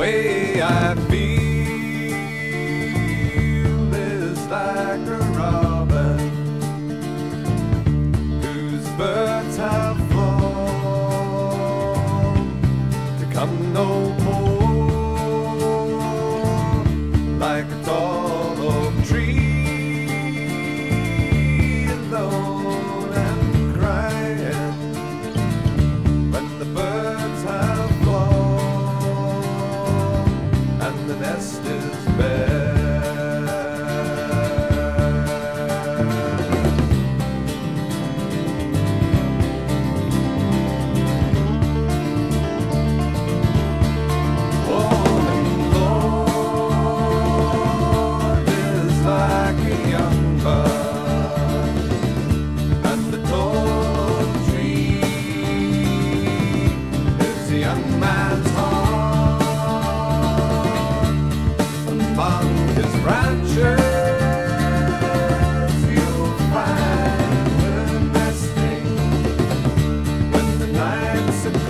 I feel is like a robin whose birds have flown to come no more, like a tall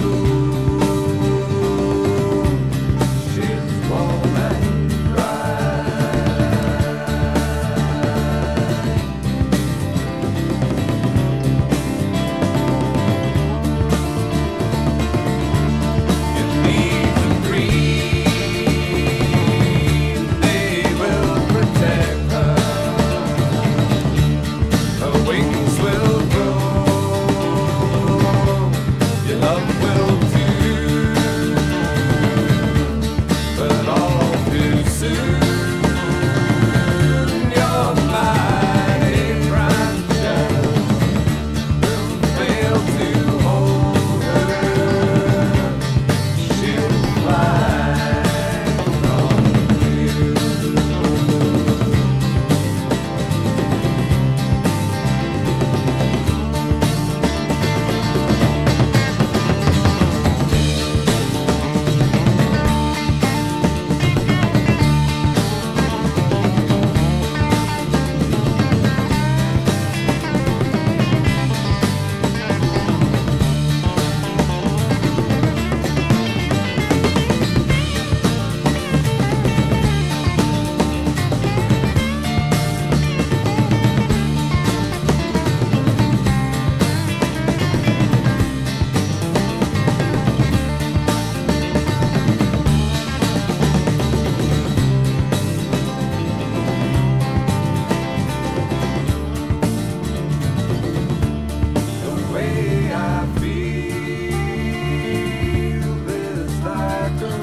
cool.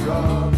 job.